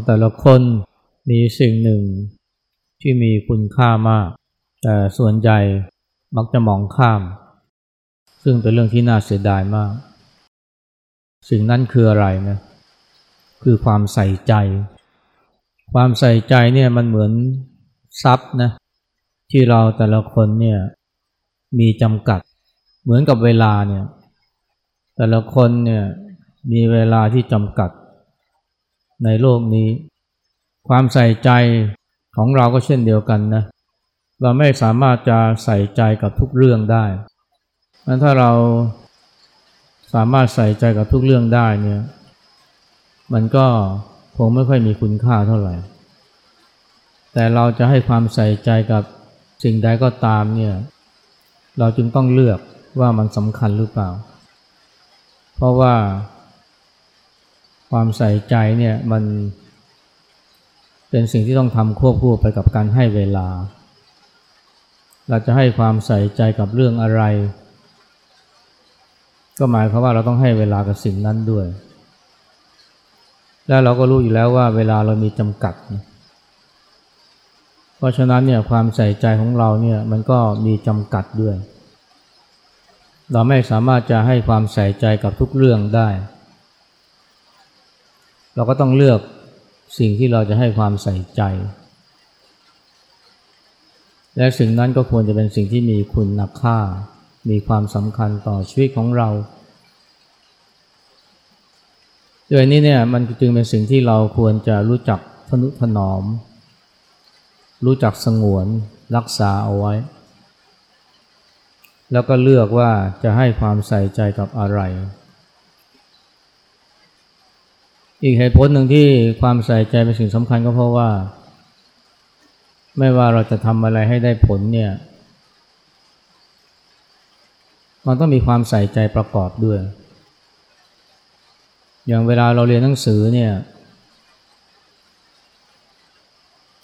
เราแต่ละคนมีสิ่งหนึ่งที่มีคุณค่ามาก แต่ส่วนใหญ่มักจะมองข้าม ซึ่งเป็นเรื่องที่น่าเสียดายมาก สิ่งนั้นคืออะไรนะคือความใส่ใจ ความใส่ใจเนี่ยมันเหมือนทรัพย์นะที่เราแต่ละคนเนี่ยมีจำกัดเหมือนกับเวลาเนี่ยแต่ละคนเนี่ยมีเวลาที่จำกัด ในโลกนี้ ความใส่ใจของเราก็เช่นเดียวกันนะ เราไม่สามารถจะใส่ใจกับทุกเรื่องได้งั้นถ้าเราสามารถใส่ใจกับทุกเรื่องได้เนี่ย มันก็คงไม่ค่อยมีคุณค่าเท่าไหร่ แต่เราจะให้ความใส่ใจกับสิ่งใดก็ตามเนี่ย เราจึงต้องเลือกว่ามันสำคัญหรือเปล่า เพราะว่า ความใส่ใจเนี่ยมันเป็นสิ่งที่ต้องทำควบคู่ไปกับการให้เวลา เราจะให้ความใส่ใจกับเรื่องอะไร ก็หมายความว่าเราต้องให้เวลากับสิ่งนั้นด้วย แล้วเราก็รู้อยู่แล้วว่าเวลาเรามีจำกัด เพราะฉะนั้นเนี่ยความใส่ใจของเราเนี่ยมันก็มีจำกัดด้วย เราไม่สามารถจะให้ความใส่ใจกับทุกเรื่องได้ เราก็ต้องเลือกสิ่งที่เราจะให้ความใส่ใจ และสิ่งนั้นก็ควรจะเป็นสิ่งที่มีคุณค่า มีความสำคัญต่อชีวิตของเราโดยนี้เนี่ยมันจึงเป็นสิ่งที่เราควรจะรู้จักทนุถนอม รู้จักสงวนรักษาเอาไว้ แล้วก็เลือกว่าจะให้ความใส่ใจกับอะไร อีกเหตุผลหนึ่งที่ความใส่ใจเป็นสิ่งสำคัญก็เพราะว่า ไม่ว่าเราจะทำอะไรให้ได้ผลเนี่ยมันต้องมีความใส่ใจประกอบด้วย อย่างเวลาเราเรียนหนังสือเนี่ย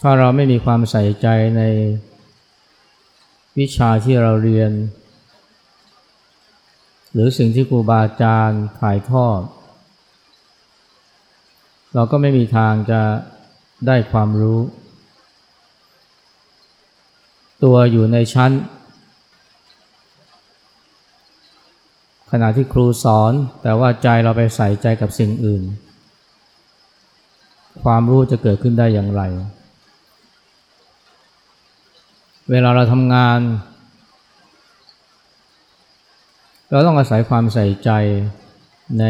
ถ้าเราไม่มีความใส่ใจในวิชาที่เราเรียน หรือสิ่งที่ครูบาอาจารย์ถ่ายทอด เราก็ไม่มีทางจะได้ความรู้ ตัวอยู่ในชั้น ขณะที่ครูสอนแต่ว่าใจเราไปใส่ใจกับสิ่งอื่น ความรู้จะเกิดขึ้นได้อย่างไร เวลาเราทำงาน เราต้องอาศัยความใส่ใจใน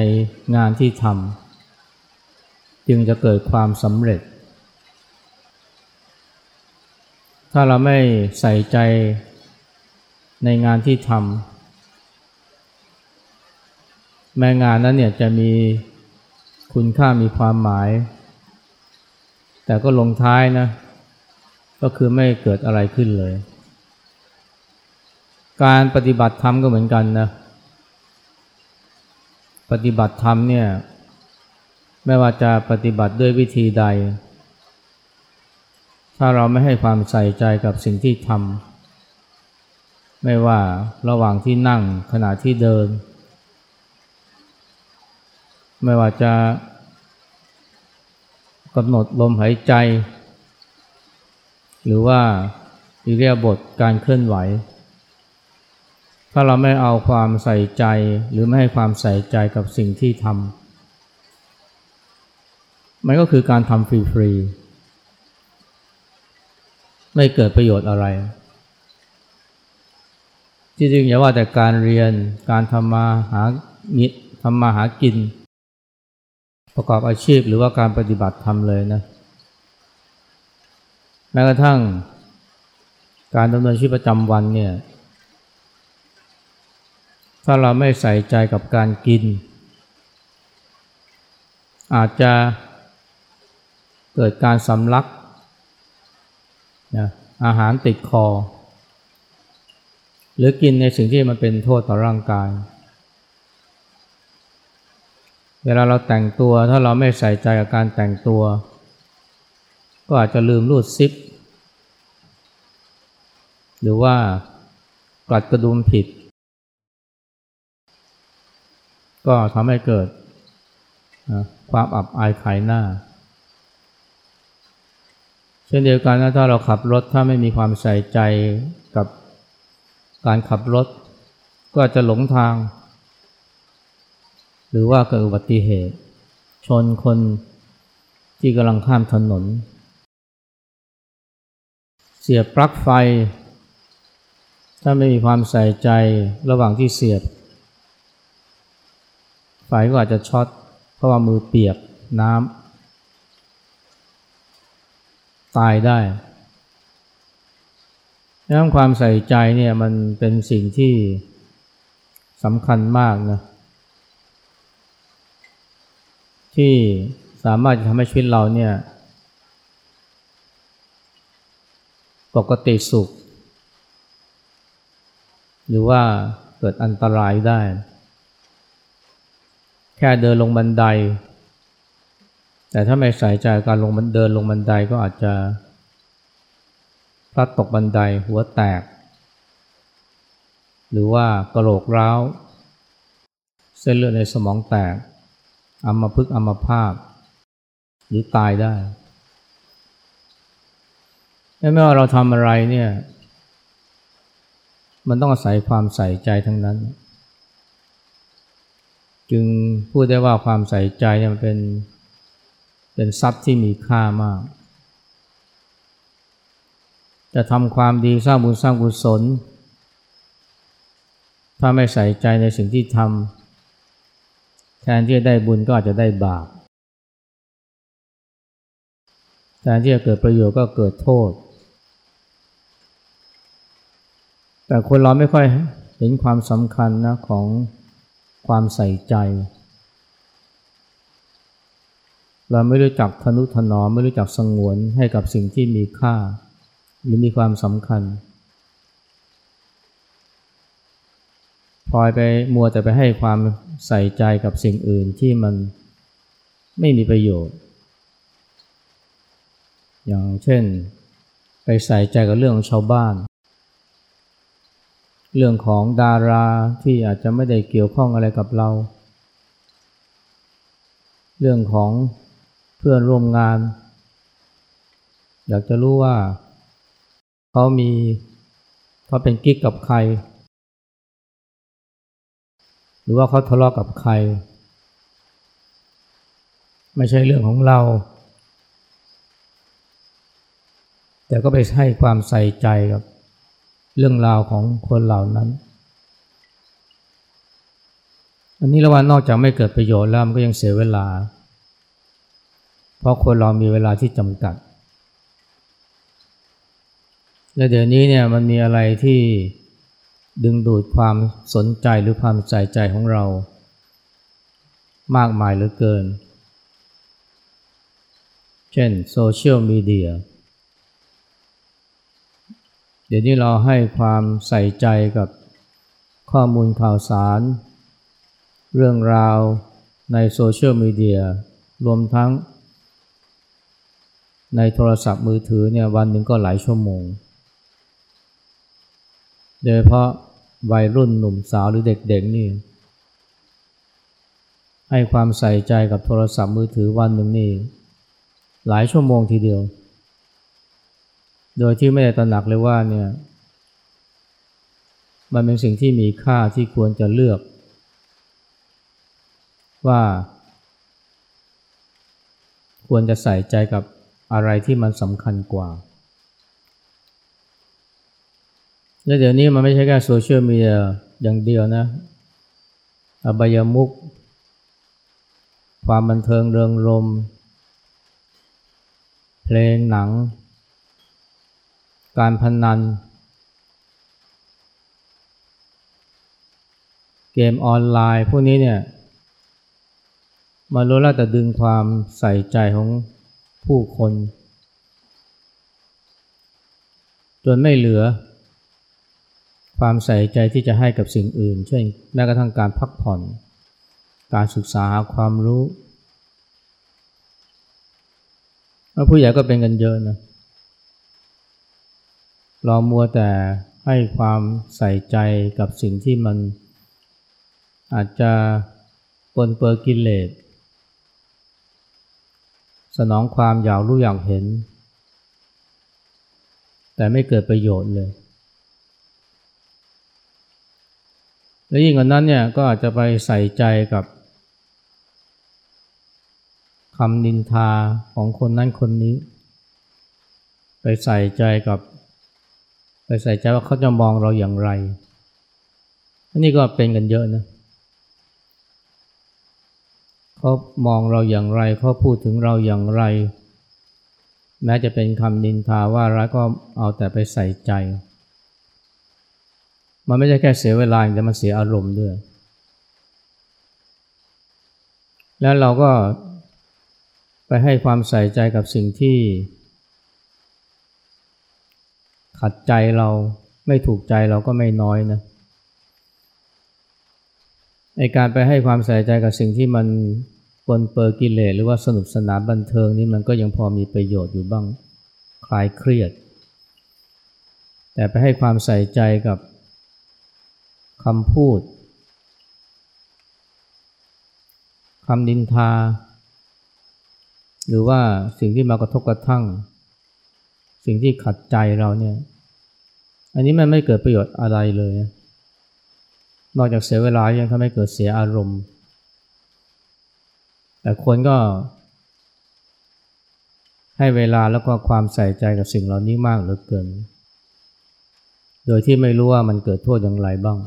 งานที่ทำ จึงจะเกิดความสำเร็จ ถ้าเราไม่ใส่ใจในงานที่ทำแม้งานนั้นเนี่ยจะมีคุณค่ามีความหมาย แต่ก็ลงท้ายนะ ก็คือไม่เกิดอะไรขึ้นเลย การปฏิบัติธรรมก็เหมือนกันนะ ปฏิบัติธรรมเนี่ย ไม่ว่าจะปฏิบัติด้วยวิธีใด ถ้าเราไม่ให้ความใส่ใจกับสิ่งที่ทำไม่ว่าระหว่างที่นั่งขณะที่เดิน ไม่ว่าจะกำหนดลมหายใจ หรือว่าอิเรียบทการเคลื่อนไหว ถ้าเราไม่เอาความใส่ใจหรือไม่ให้ความใส่ใจกับสิ่งที่ทำ มันก็คือการทำฟรีๆไม่เกิดประโยชน์อะไรจริงๆอย่าว่าแต่การเรียนการทำมาหางิทำมาหากิน ประกอบอาชีพหรือว่าการปฏิบัติทำเลยนะแม้กระทั่งการดำเนินชีวิตประจำวันเนี่ยถ้าเราไม่ใส่ใจกับการกิน อาจจะ เกิดการสำลักนะอาหารติดคอ หรือกินในสิ่งที่มันเป็นโทษต่อร่างกาย เวลาเราแต่งตัวถ้าเราไม่ใส่ใจกับการแต่งตัว ก็อาจจะลืมรูดซิป หรือว่ากลัดกระดุมผิด ก็ทำให้เกิดความอับอายขายหน้า เช่นเดียวกันนะถ้าเราขับรถถ้าไม่มีความใส่ใจกับการขับรถ ก็จะหลงทาง หรือว่าเกิดอุบัติเหตุ ชนคนที่กำลังข้ามถนน เสียบปลั๊กไฟ ถ้าไม่มีความใส่ใจระหว่างที่เสียบ ไฟก็อาจจะช็อตเพราะว่ามือเปียกน้ำ ตายได้ดังนั้นความใส่ใจเนี่ยมันเป็นสิ่งที่สำคัญมากนะที่สามารถจะทำให้ชีวิตเราเนี่ย ปกติสุข หรือว่าเกิดอันตรายได้ แค่เดินลงบันได แต่ถ้าไม่ใส่ใจการลงมันเดินลงบันไดก็อาจจะพลัดตกบันไดหัวแตก หรือว่ากระโหลกร้าว เส้นเลือดในสมองแตกอัมพฤกษ์อัมพาตหรือตายได้ไม่ว่าเราทำอะไรเนี่ย มันต้องอาศัยความใส่ใจทั้งนั้น จึงพูดได้ว่าความใส่ใจเนี่ยมันเป็น เป็นทรัพย์ที่มีค่ามาก จะทำความดีสร้างบุญสร้างกุศล ถ้าไม่ใส่ใจในสิ่งที่ทำแทนที่จะได้บุญก็อาจจะได้บาปแทนที่จะเกิดประโยชน์ก็เกิดโทษ แต่คนเราไม่ค่อยเห็นความสำคัญนะของความใส่ใจ เราไม่รู้จักทนุถนอมไม่รู้จักสงวนให้กับสิ่งที่มีค่า หรือมีความสำคัญพลอยไปมัวแต่ไปให้ความใส่ใจกับสิ่งอื่นที่มันไม่มีประโยชน์ อย่างเช่น ไปใส่ใจกับเรื่องของชาวบ้าน เรื่องของดาราที่อาจจะไม่ได้เกี่ยวข้องอะไรกับเรา เรื่องของ เพื่อนร่วมงาน อยากจะรู้ว่าเขามีเขาเป็นกิ๊กกับใคร หรือว่าเขาทะเลาะกับใคร ไม่ใช่เรื่องของเรา แต่ก็ไปให้ความใส่ใจกับเรื่องราวของคนเหล่านั้น อันนี้ละวันนอกจากไม่เกิดประโยชน์แล้วมันก็ยังเสียเวลา ราะคนเรามีเวลาที่จำกัด และเดี๋ยวนี้เนี่ยมันมีอะไรที่ดึงดูดความสนใจหรือความใส่ใจของเรา มากมายเหลือเกิน เช่นโซเชียลมีเดีย เดี๋ยวนี้เราให้ความใส่ใจกับข้อมูลข่าวสาร เรื่องราวในโซเชียลมีเดียรวมทั้ง ในโทรศัพท์มือถือเนี่ยวันหนึ่งก็หลายชั่วโมง โดยเพราะวัยรุ่นหนุ่มสาวหรือเด็กๆนี่ให้ความใส่ใจกับโทรศัพท์มือถือวันหนึ่งนี่หลายชั่วโมงทีเดียว โดยที่ไม่ได้ตระหนักเลยว่าเนี่ยมันเป็นสิ่งที่มีค่าที่ควรจะเลือก ว่า ควรจะใส่ใจกับ อะไรที่มันสำคัญกว่า และเดี๋ยวนี้มันไม่ใช่แค่โซเชียลมีเดียอย่างเดียวนะ อบายมุก ความบันเทิงเริงรม เพลงหนัง การพนัน เกมออนไลน์พวกนี้เนี่ย มาล้วนแล้วแต่ดึงความใส่ใจของ ผู้คน จนไม่เหลือ ความใส่ใจที่จะให้กับสิ่งอื่น เช่นแม้กระทั่งการพักผ่อน การศึกษาความรู้แล้วผู้ใหญ่ก็เป็นกันเยอะนะเรามัวแต่ให้ความใส่ใจกับสิ่งที่มันอาจจะปนเปื้อกิเลส สนองความอยากรู้อยากเห็น แต่ไม่เกิดประโยชน์เลย และยิ่งกว่านั้นเนี่ยก็อาจจะไปใส่ใจกับคำนินทาของคนนั้นคนนี้ ไปใส่ใจกับ ไปใส่ใจว่าเขาจะมองเราอย่างไรอันนี้ก็เป็นกันเยอะนะเเขามองเราอย่างไรเขาพูดถึงเราอย่างไร แม้จะเป็นคำนินทาว่าร้ายก็เอาแต่ไปใส่ใจ มันไม่ใช่แค่เสียเวลาแต่มันเสียอารมณ์ด้วย แล้วเราก็ไปให้ความใส่ใจกับสิ่งที่ ขัดใจเราไม่ถูกใจเราก็ไม่น้อยนะ ในการไปให้ความใส่ใจกับสิ่งที่มันปนเปื้อกิเลสหรือว่าสนุกสนานบันเทิงนี่มันก็ยังพอมีประโยชน์อยู่บ้างคลายเครียด แต่ไปให้ความใส่ใจกับคำพูดคำดินทา หรือว่าสิ่งที่มากระทบกระทั่ง สิ่งที่ขัดใจเราเนี่ย อันนี้มันไม่เกิดประโยชน์อะไรเลยน นอกจากเสียเวลายังทำให้เกิดเสียอารมณ์ แต่คนก็ ให้เวลาแล้วก็ความใส่ใจกับสิ่งเหล่านี้มากเหลือเกิน โดยที่ไม่รู้ว่ามันเกิดโทษอย่างไรบ้าง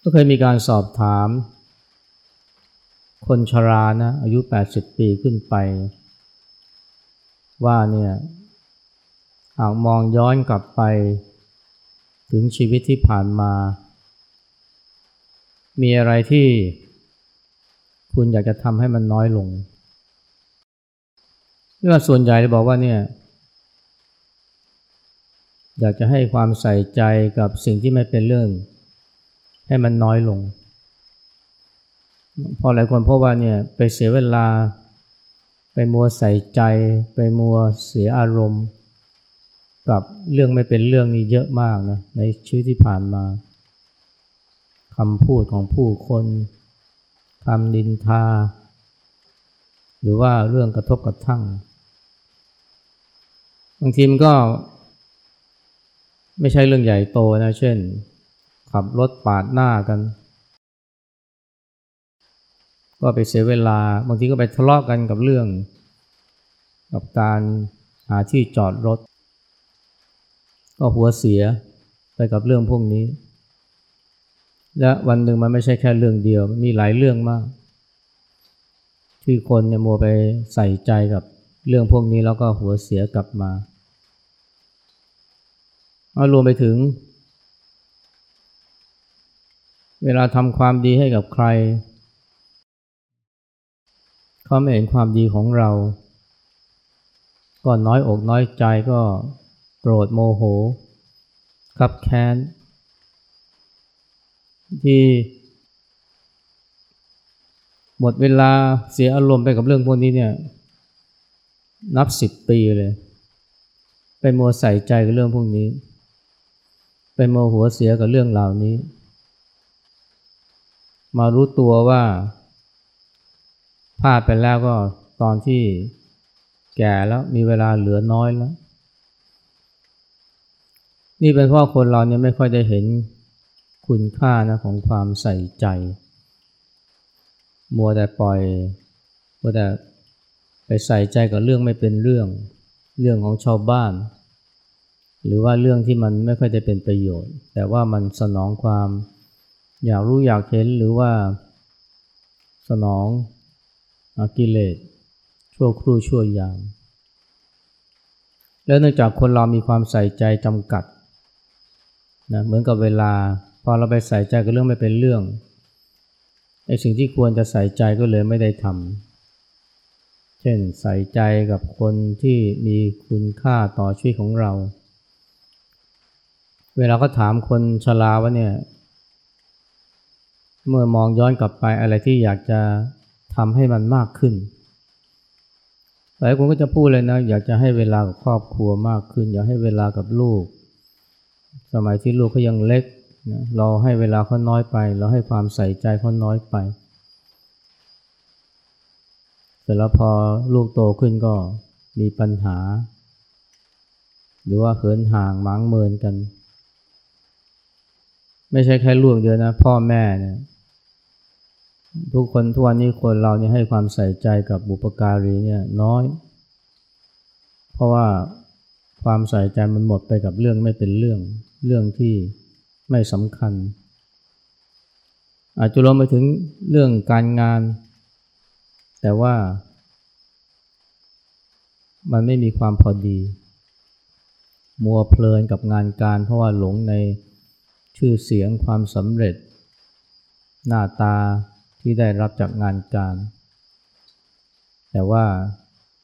ก็เคยมีการสอบถาม คนชรานะอายุ 80 ปีขึ้นไป ว่าเนี่ยหากมองย้อนกลับไปถึงชีวิตที่ผ่านมา มีอะไรที่คุณอยากจะทำให้มันน้อยลงเรื่องส่วนใหญ่จะบอกว่าเนี่ย อยากจะให้ความใส่ใจกับสิ่งที่ไม่เป็นเรื่อง ให้มันน้อยลง พอหลายคนพบว่าเนี่ยไปเสียเวลา ไปมัวใส่ใจ ไปมัวเสียอารมณ์ กับเรื่องไม่เป็นเรื่องนี้เยอะมากนะในชีวิตที่ผ่านมา คำพูดของผู้คนคำดินทา หรือว่าเรื่องกระทบกระทั่ง บางทีมันก็ ไม่ใช่เรื่องใหญ่โตนะ เช่น ขับรถปาดหน้ากัน ก็ไปเสียเวลา บางทีก็ไปทะเลาะกกันกับเรื่อง กับการหาที่จอดรถ ก็หัวเสียไปกับเรื่องพวกนี้ และวันหนึ่งมันไม่ใช่แค่เรื่องเดียวมีหลายเรื่องมาก ที่คนเนี่ยมัวไปใส่ใจกับเรื่องพวกนี้แล้วก็หัวเสียกลับมาเอารวมไปถึง เวลาทำความดีให้กับใคร เขาไม่เห็นความดีของเรา ก็น้อยอกน้อยใจก็โกรธโมโหขับแค้น ที่หมดเวลาเสียอารมณ์ไปกับเรื่องพวกนี้เนี่ยนับสิบปีเลย ไปมัวใส่ใจกับเรื่องพวกนี้ ไปโมโหเสียกับเรื่องเหล่านี้ มารู้ตัวว่าพลาดไปแล้วก็ตอนที่แก่แล้วมีเวลาเหลือน้อยแล้ว นี่เป็นเพราะคนเราเนี่ยไม่ค่อยได้เห็น คุณค่านะของความใส่ใจ มัวแต่ปล่อยมัวแต่ไปใส่ใจกับเรื่องไม่เป็นเรื่อง เรื่องของชาวบ้าน หรือว่าเรื่องที่มันไม่ค่อยได้เป็นประโยชน์ แต่ว่ามันสนองความอยากรู้อยากเห็นหรือว่าสนองกิเลสชั่วครู่ชั่วยาม แล้วเนื่องจากคนเรามีความใส่ใจจำกัดนะเหมือนกับเวลา พอเราไปใส่ใจกับเรื่องไม่เป็นเรื่องไอ้สิ่งที่ควรจะใส่ใจก็เลยไม่ได้ทำเช่นใส่ใจกับคนที่มีคุณค่าต่อชีวิตของเรา เวลาก็ถามคนชราว่าเนี่ย เมื่อมองย้อนกลับไปอะไรที่อยากจะทำให้มันมากขึ้นหลายคนก็จะพูดเลยนะ อยากจะให้เวลากับครอบครัวมากขึ้น อยากให้เวลากับลูก สมัยที่ลูกเขายังเล็ก นะเราให้เวลาเขาน้อยไป เราให้ความใส่ใจเขาน้อยไปเสร็จแล้วพอลูกโตขึ้นก็มีปัญหา หรือว่าเหินห่างหมางเมินกัน ไม่ใช่แค่ลูกเดียวนะ พ่อแม่เนี่ยทุกคนทุกวันนี้คนเราเนี่ยให้ความใส่ใจกับบุปการีเนี่ยน้อย เพราะว่าความใส่ใจมันหมดไปกับเรื่องไม่เป็นเรื่องเรื่องที่ ไม่สำคัญ อาจจะรวมไปถึงเรื่องการงาน แต่ว่ามันไม่มีความพอดี มัวเพลินกับงานการ เพราะว่าหลงในชื่อเสียงความสำเร็จ หน้าตาที่ได้รับจากงานการ แต่ว่า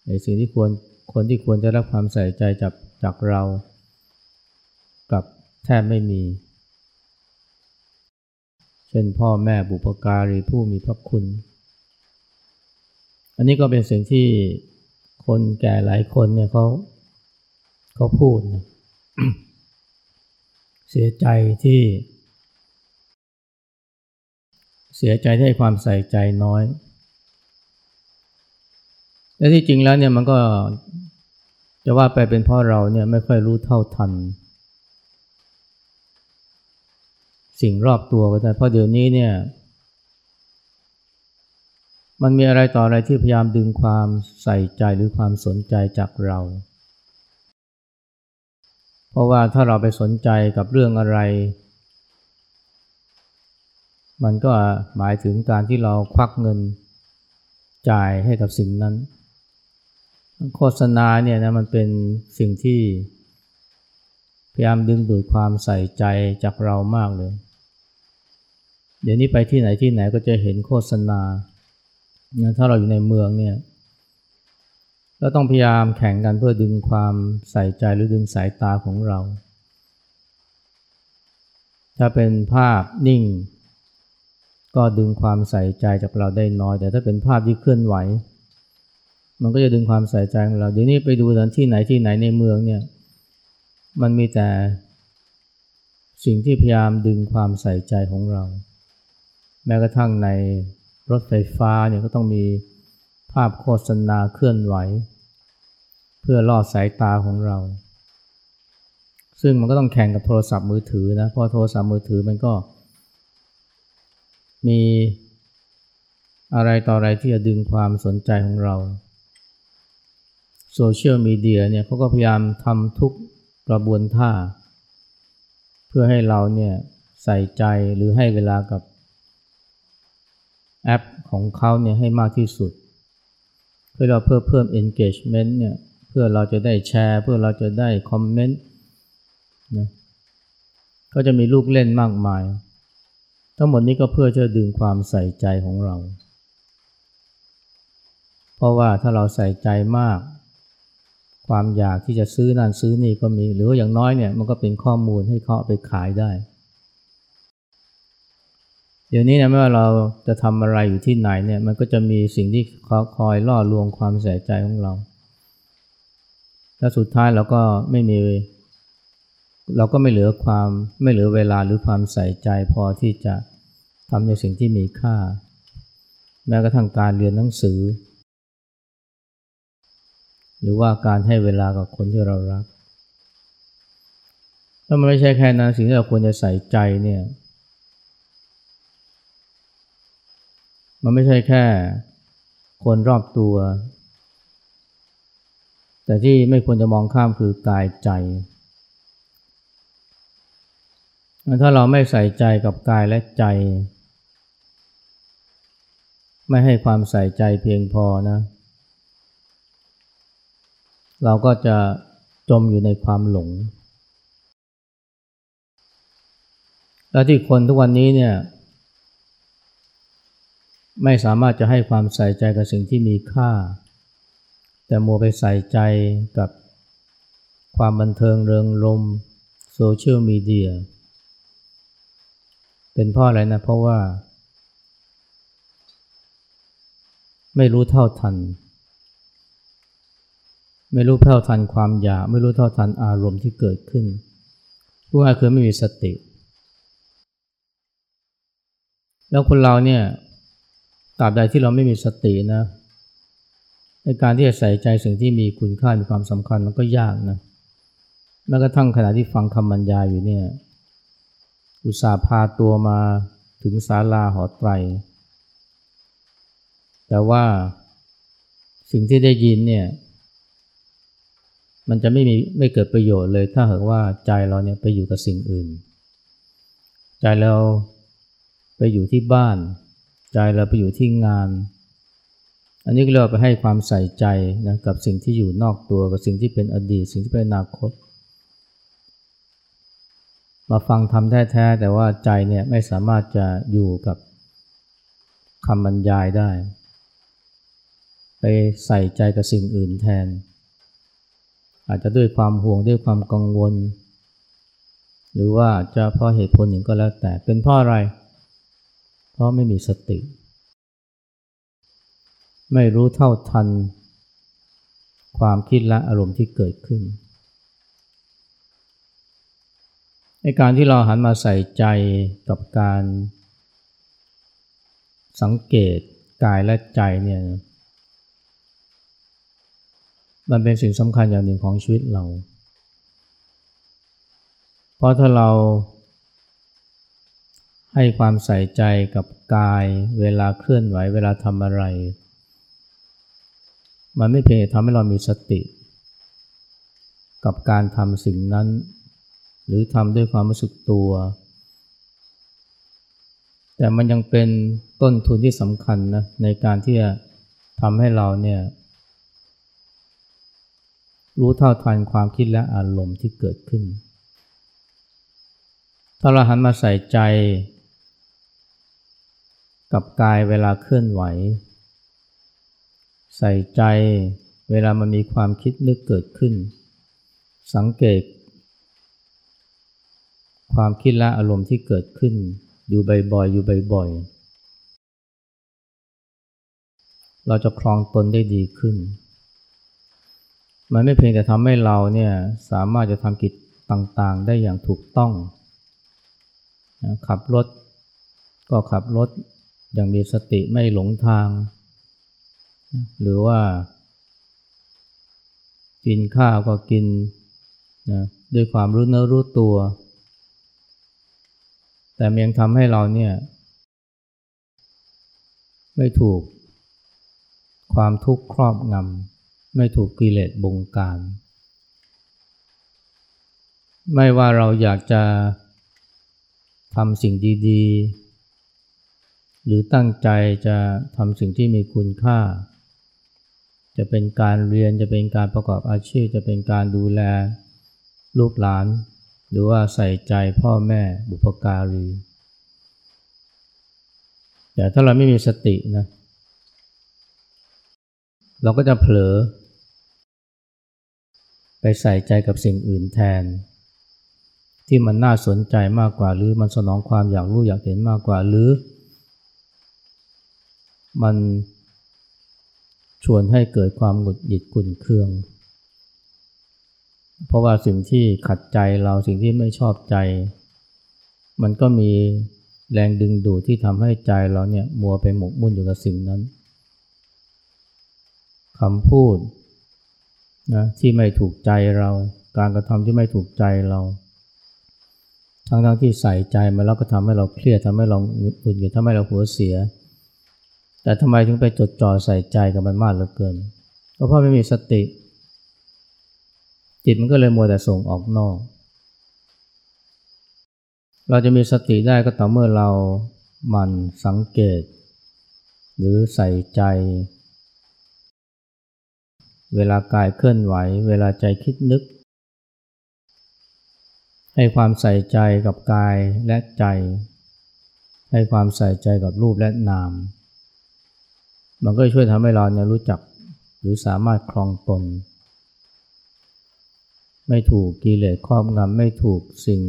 ในสิ่งที่ควรคนที่ควรจะรับความใส่ใจจากจากเรา กับแทบไม่มี เช่นพ่อแม่บุปการีผู้มีพระคุณ อันนี้ก็เป็นสิ่งที่คนแก่หลายคนเนี่ยเขาเขาพูดนะเสียใจที่ เสียใจที่ให้ความใส่ใจน้อย และที่จริงแล้วเนี่ยมันก็จะว่าไปเป็นเพราะเราเนี่ยไม่ค่อยรู้เท่าทัน สิ่งรอบตัวก็ได้ เพราะเดี๋ยวนี้เนี่ย มันมีอะไรต่ออะไรที่พยายามดึงความใส่ใจหรือความสนใจจากเรา เพราะว่าถ้าเราไปสนใจกับเรื่องอะไร มันก็หมายถึงการที่เราควักเงินจ่ายให้กับสิ่งนั้น โฆษณาเนี่ยนะมันเป็นสิ่งที่พยายามดึงดูดความใส่ใจจากเรามากเลย เดี๋ยวนี้ไปที่ไหนที่ไหนก็จะเห็นโฆษณา ถ้าเราอยู่ในเมืองเนี่ยเราต้องพยายามแข่งกันเพื่อดึงความใส่ใจหรือดึงสายตาของเรา ถ้าเป็นภาพนิ่ง ก็ดึงความใส่ใจจากเราได้น้อย แต่ถ้าเป็นภาพที่เคลื่อนไหว มันก็จะดึงความใส่ใจของเราเดี๋ยวนี้ไปดูสถานที่ไหนที่ไหนในเมืองเนี่ย มันมีแต่สิ่งที่พยายามดึงความใส่ใจของเรา แม้กระทั่งในรถไฟฟ้าเนี่ยก็ต้องมีภาพโฆษณาเคลื่อนไหว เพื่อล่อสายตาของเรา ซึ่งมันก็ต้องแข่งกับโทรศัพท์มือถือนะเพราะโทรศัพท์มือถือมันก็ มีอะไรต่ออะไรที่จะดึงความสนใจของเราโซเชียลมีเดียเนี่ยเขาก็พยายามทำทุกกระบวนท่า เพื่อให้เราเนี่ยใส่ใจหรือให้เวลากับ แอปของเขาเนี่ยให้มากที่สุด เพื่อเราเพื่อเพิ่ม engagement เนี่ยเพื่อเราจะได้แชร์ เพื่อเราจะได้คอมเมนต์นะก็จะมีลูกเล่นมากมาย ทั้งหมดนี้ก็เพื่อจะดึงความใส่ใจของเรา เพราะว่าถ้าเราใส่ใจมาก ความอยากที่จะซื้อนั่นซื้อนี่ก็มี หรือว่าอย่างน้อยเนี่ยมันก็เป็นข้อมูลให้เขาไปขายได้ เดี๋ยวนี้นะไม่ว่าเราจะทำอะไรอยู่ที่ไหนเนี่ยมันก็จะมีสิ่งที่เขาคอยล่อลวงความใส่ใจของเรา และสุดท้ายเราก็ไม่มี เราก็ไม่เหลือความไม่เหลือเวลาหรือความใส่ใจพอที่จะทำในสิ่งที่มีค่า แม้กระทั่งการเรียนหนังสือ หรือว่าการให้เวลากับคนที่เรารักถ้ามันไม่ใช่แค่นั้นสิ่งที่เราควรจะใส่ใจเนี่ย มันไม่ใช่แค่คนรอบตัว แต่ที่ไม่ควรจะมองข้ามคือกายใจ ถ้าเราไม่ใส่ใจกับกายและใจ ไม่ให้ความใส่ใจเพียงพอนะ เราก็จะจมอยู่ในความหลง แล้วที่คนทุกวันนี้เนี่ย ไม่สามารถจะให้ความใส่ใจกับสิ่งที่มีค่า แต่มัวไปใส่ใจกับความบันเทิงเริงรมย์โซเชียลมีเดียเป็นเพราะอะไรนะเพราะว่า ไม่รู้เท่าทัน ไม่รู้เท่าทันความอยาก ไม่รู้เท่าทันอารมณ์ที่เกิดขึ้นพูดง่ายๆคือไม่มีสติ แล้วคนเราเนี่ย ตราบใดที่เราไม่มีสตินะในการที่จะใส่ใจสิ่งที่มีคุณค่ามีความสำคัญมันก็ยากนะแม้กระทั่งขณะที่ฟังคำบรรยายอยู่เนี่ยอุตส่าห์พาตัวมาถึงศาลาหอไตร แต่ว่าสิ่งที่ได้ยินเนี่ย มันจะไม่มีไม่เกิดประโยชน์เลย ถ้าหากว่าใจเราเนี่ยไปอยู่กับสิ่งอื่น ใจเราไปอยู่ที่บ้าน ใจเราไปอยู่ที่งาน อันนี้ก็เราไปให้ความใส่ใจนะกับสิ่งที่อยู่นอกตัวกับสิ่งที่เป็นอดีต สิ่งที่เป็นอนาคต มาฟังทำแท้ๆแต่ว่าใจเนี่ยไม่สามารถจะอยู่กับคำบรรยายได้ ไปใส่ใจกับสิ่งอื่นแทน อาจจะด้วยความห่วงด้วยความกังวล หรือว่าจะเพราะเหตุผลหนึ่งก็แล้วแต่เป็นเพราะอะไรเพราะไม่มีสติ ไม่รู้เท่าทัน ความคิดและอารมณ์ที่เกิดขึ้นในการที่เราหันมาใส่ใจกับการสังเกตกายและใจเนี่ยมันเป็นสิ่งสำคัญอย่างหนึ่งของชีวิตเรา เพราะถ้าเรา ให้ความใส่ใจกับกายเวลาเคลื่อนไหวเวลาทำอะไร มันไม่เพียงทำให้เรามีสติ กับการทำสิ่งนั้น หรือทำด้วยความรู้สึกตัว แต่มันยังเป็นต้นทุนที่สำคัญนะในการที่จะทำให้เราเนี่ยรู้เท่าทันความคิดและอารมณ์ที่เกิดขึ้น ถ้าเราหันมาใส่ใจ กับกายเวลาเคลื่อนไหว ใส่ใจเวลามันมีความคิดนึกเกิดขึ้น สังเกต ความคิดและอารมณ์ที่เกิดขึ้น อยู่บ่อยๆอยู่บ่อยๆเราจะครองตนได้ดีขึ้น มันไม่เพียงแต่ทำให้เราเนี่ยสามารถจะทำกิจต่างๆ ได้อย่างถูกต้องนะขับรถก็ขับรถ ย่างมีสติไม่หลงทาง หรือว่า กินข้าวก็กินนะด้วยความรู้เนื้อรู้ตัว แต่ยังทำให้เราเนี่ย ไม่ถูก ความทุกข์ครอบงำไม่ถูกกิเลสบงการ ไม่ว่าเราอยากจะทำสิ่งดี ๆ หรือตั้งใจจะทำสิ่งที่มีคุณค่า จะเป็นการเรียนจะเป็นการประกอบอาชีพ จะเป็นการดูแลลูกหลาน หรือว่าใส่ใจพ่อแม่บุพการี แต่ถ้าเราไม่มีสตินะเราก็จะเผลอ ไปใส่ใจกับสิ่งอื่นแทน ที่มันน่าสนใจมากกว่าหรือมันสนองความอยากรู้อยากเห็นมากกว่าหรือ มันชวนให้เกิดความหงุดหงิดขุ่นเคือง เพราะว่าสิ่งที่ขัดใจเราสิ่งที่ไม่ชอบใจ มันก็มีแรงดึงดูดที่ทำให้ใจเราเนี่ยมัวไปหมกมุ่นอยู่กับสิ่งนั้นคำพูดนะที่ไม่ถูกใจเรา การกระทำที่ไม่ถูกใจเรา ทั้งทั้งที่ใส่ใจมาแล้วก็ทำให้เราเครียดทำให้เราหงุดหงิดทำให้เราหัวเสีย แต่ทำไมถึงไปจดจ่อใส่ใจกับมันมากเหลือเกินก็เพราะไม่มีสติ จิตมันก็เลยมัวแต่ส่งออกนอก เราจะมีสติได้ก็ต่อเมื่อเรามันสังเกต หรือใส่ใจ เวลากายเคลื่อนไหว เวลาใจคิดนึก ให้ความใส่ใจกับกายและใจ ให้ความใส่ใจกับรูปและนาม มันก็ช่วยทำให้เราเนี่ยรู้จักหรือสามารถคลองตน ไม่ถูกกิเลสครอบงำไม่ถูกสิ่ง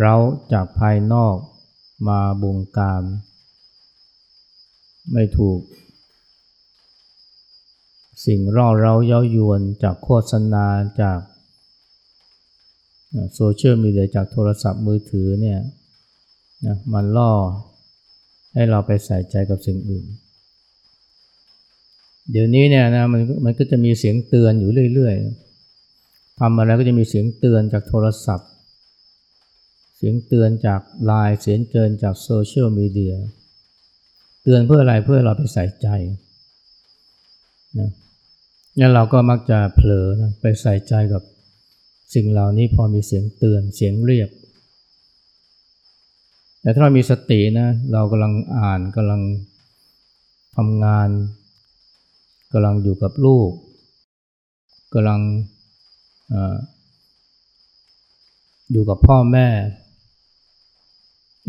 เราจากภายนอกมาบงการ ไม่ถูก สิ่งร่อเร้าเย้ายวนจากโฆษณาจากโซเชียลมีเดียจากโทรศัพท์มือถือเนี่ยนะมันล่อให้เราไปใส่ใจกับสิ่งอื่น เดี๋ยวนี้เนี่ยนะมันมันก็จะมีเสียงเตือนอยู่เรื่อยๆทำอะไรก็จะมีเสียงเตือนจากโทรศัพท์ เสียงเตือนจากไลน์เสียงเตือนจากโซเชียลมีเดียเตือนเพื่ออะไรเพื่อเราไปใส่ใจนะงั้นเราก็มักจะเผลอนะไปใส่ใจกับสิ่งเหล่านี้พอมีเสียงเตือนเสียงเรียก แต่ถ้าเรามีสตินะเรากำลังอ่านกำลังทำงาน กำลังอยู่กับลูกกำลังออยู่กับพ่อแม่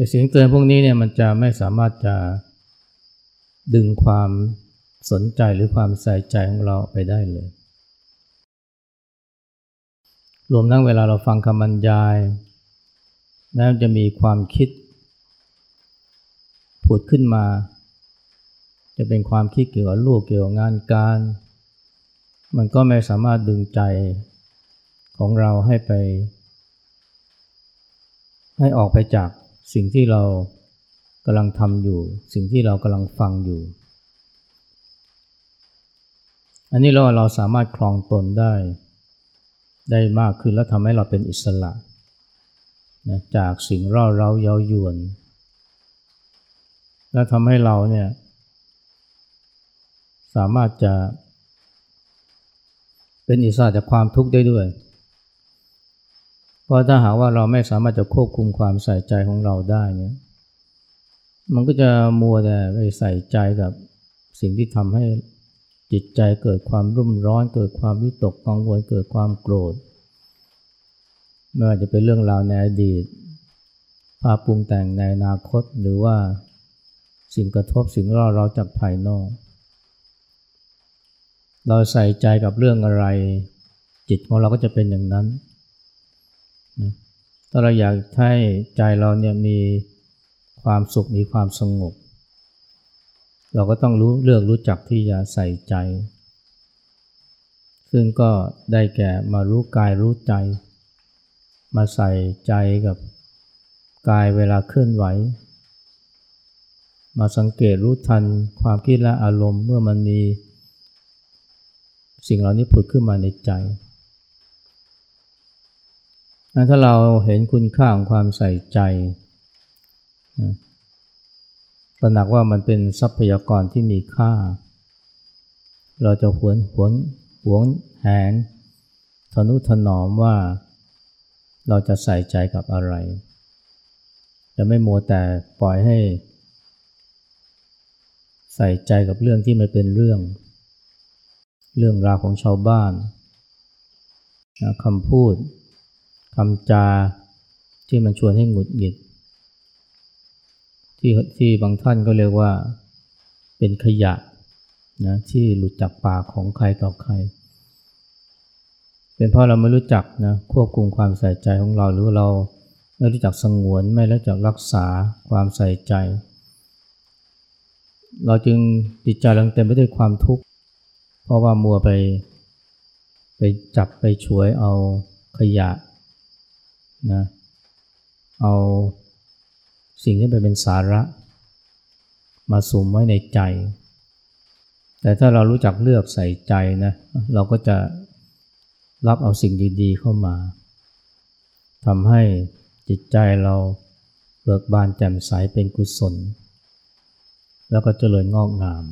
เสียงเตือนพวกนี้เนี่ยมันจะไม่สามารถจะดึงความสนใจหรือความใส่ใจของเราไปได้เลย รวมทั้งเวลาเราฟังคำบรรยายแม้วจะมีความคิดผุดขึ้นมา จะเป็นความคิดเกี่ยวกับลูกเกี่ยวกับงานการ มันก็ไม่สามารถดึงใจของเราให้ไป ให้ออกไปจากสิ่งที่เรากำลังทำอยู่ สิ่งที่เรากำลังฟังอยู่ อันนี้เราเราสามารถคลองตนได้ ได้มากขึ้นแล้วทำให้เราเป็นอิสระนะจากสิ่งร่าเร้าเย้ายวน และทำให้เราเนี่ย สามารถจะ เป็นอิสระจากความทุกข์ได้ด้วย เพราะถ้าหากว่าเราไม่สามารถจะควบคุมความใส่ใจของเราได้เนี่ย มันก็จะมัวแต่ไปใส่ใจกับสิ่งที่ทำให้จิตใจเกิดความรุ่มร้อน เกิดความวิตกกังวลเกิดความโกรธไม่ว่าจะเป็นเรื่องราวในอดีตภาพปรุงแต่งในอนาคตหรือว่าสิ่งกระทบสิ่งร่าเราจากภายนอก เราใส่ใจกับเรื่องอะไร จิตของเราก็จะเป็นอย่างนั้นนะถ้าเราอยากให้ใจเราเนี่ยมีความสุขมีความสงบ เราก็ต้องรู้เลือกรู้จักที่จะใส่ใจ ซึ่งก็ได้แก่มารู้กายรู้ใจ มาใส่ใจกับกายเวลาเคลื่อนไหว มาสังเกตรู้ทันความคิดและอารมณ์เมื่อมันมี สิ่งเหล่านี้ผุดขึ้นมาในใจ ถ้าเราเห็นคุณค่าของความใส่ใจตระหนักว่ามันเป็นทรัพยากรที่มีค่า เราจะหวนหวนหวงแหนทนุถนอมว่าเราจะใส่ใจกับอะไร จะไม่มัวแต่ปล่อยให้ ใส่ใจกับเรื่องที่ไม่เป็นเรื่อง เรื่องราวของชาวบ้านคำพูดคำจาที่มันชวนให้หงุดหงิด ที่ที่บางท่านก็เรียกว่าเป็นขยะนะที่หลุดจากปากของใครต่อใคร เป็นเพราะเราไม่รู้จักนะควบคุมความใส่ใจของเราหรือเราไม่รู้จักสงวนไม่รู้จักรักษาความใส่ใจ เราจึงจิตใจเราเต็มไปด้วยความทุกข์ เพราะว่ามัวไป ไปจับไปช่วยเอาขยะนะเอาสิ่งที่เป็นสาระ มาสุมไว้ในใจ แต่ถ้าเรารู้จักเลือกใส่ใจนะเราก็จะรับเอาสิ่งดีๆเข้ามาทำให้จิตใจเราเบิกบานแจ่มใสเป็นกุศล แล้วก็เจริญงอกงาม